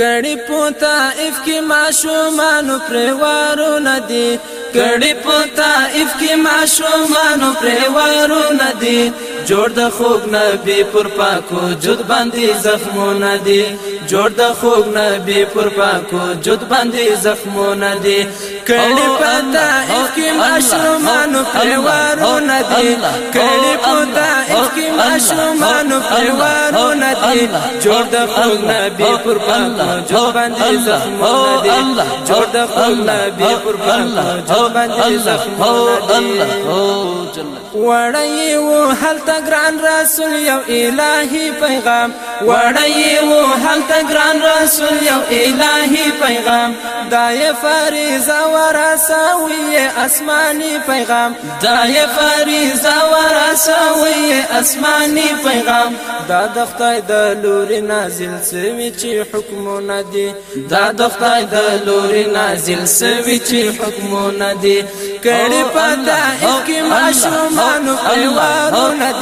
کړي پوتا اف کې ماشومان پروارو ندي کړي پوتا اف کې ماشومان پروارو ندي جوړ د خوګ نبی پر پاکو جد باندې زخمونه دي جوړ د خوګ نبی پر پاکو جد باندې زخمونه دي کړي پتا اسکی ماشومانو پروارو ندي کړي پتا اسکی ماشومانو پروارو ندي جوړ د خوګ نبی پر پاکو جد باندې زخمونه دي جوړ د خوګ نبی پر پاکو جد باندې زخمونه دي الله الله وړي و هلته تګران رسول یو الهی پیغام وړی وو هل تګران رسول یو الهی پیغام دای فریضه ورسوي اسماني پیغام دای فریضه ورسوي اسماني پیغام دا د خدای د لوري نازل سوي چې حکم ندي دا د خدای د لوري نازل سوي چې حکم ندي کړي پتا حکم شومانو پروا ندي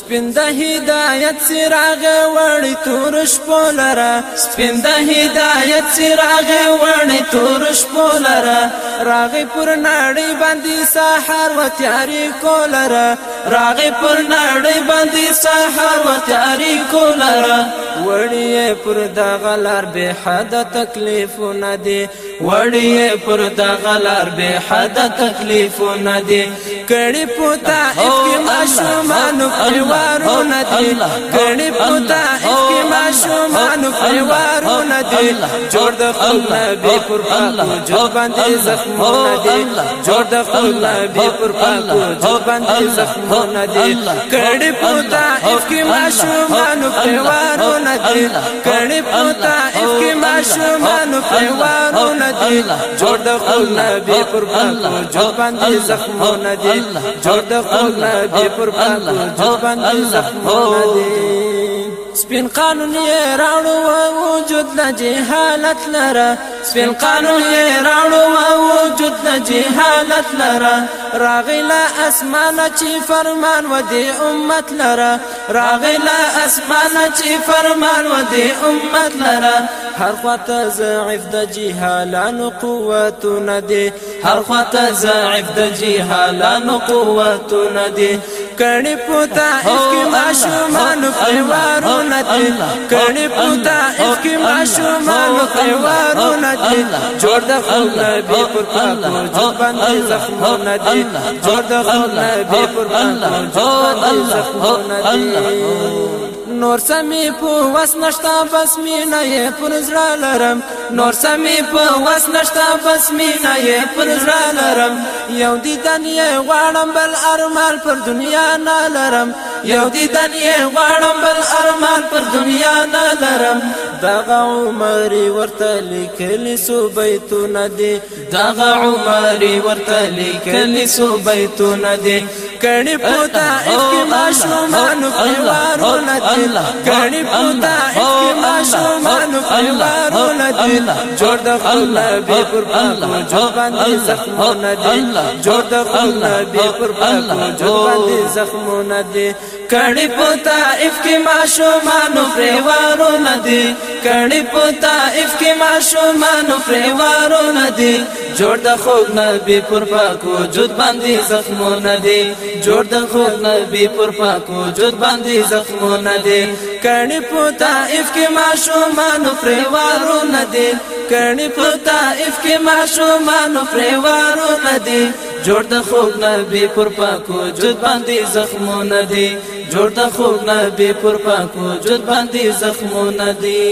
سپین د هدایت سراغ وړي تور شپولرا سپین د هدایت سراغ وړي تور شپولرا راغې پر نړۍ باندې سحر و تیاری کولرا راغې پر نړۍ باندې سحر و تیاری کولرا وړي پر دا غلار به حد تکلیف نه دي وړي پر دا غلار به حد تکلیف نه دي کړي پوتا اسکی ماشومان پروارو نه دي کړي پوتا اسکی ماشومان پروارو نه دي جوړ د خپل نبی پر پاکو جو باندې زخمونه دي جوړ د خپل نبی پر پاکو جو باندې زخمونه دي کړي پوتا اسکی ماشومان پروارو نه کړي پتا اس کې ماشومان پیوانو ندي جوړ د خپل نبی پر پاکو جوړ باندې زخمونه دي جوړ د خپل نبی پر پاکو جوړ باندې زخمونه دي سپین قانون یې راړو وجود نه جهالت لره سپین قانون یې راړو د جهالت لره راغله اسمانه چې فرمان و دې امت لره راغله اسمانه چې فرمان و دې امت لره هر خواته ضعف د جهالانو قوتونه دي هر خواته ضعف د جهالانو قوتونه دي कणी पूता कणी पूता نور سمې په وس نشتا بس مینا یې پر زړه لرم نور سمې په وس نشتا بس مینا یې پر زړه لرم یو دي دنیا غواړم بل ارمان پر دنیا نه لرم یو دي دنیا غواړم بل ارمان پر دنیا نه لرم دغه عمر ورته لیکل سو بیتونه دي دغه عمر ورته لیکل سو بیتونه دي کړي پوتا اسکی ماشومان پروارونه دي کړي پوتا اسکی ماشومان پروارونه دي جوړ د الله به پر پاکو جوباندې زخمونه دي جوړ د الله به پر پاکو جوباندې زخمونه دي کړي پوتا اسکی ماشومان پروارونه دي کړي په طائف کې معشومان فریوارو ندي جوړ د خوږ نبی پر پاک وجود باندې زخمو ندي جوړ د خوږ نبی پر پاک وجود باندې زخمو ندي کړي په طائف کې معشومان فریوارو ندي کړي په طائف کې معشومان فریوارو ندي جوړ د خوب نبی پر پاکو جد باندې زخمونه دي جوړ د خوب نبی پر پاکو جد باندې زخمونه دي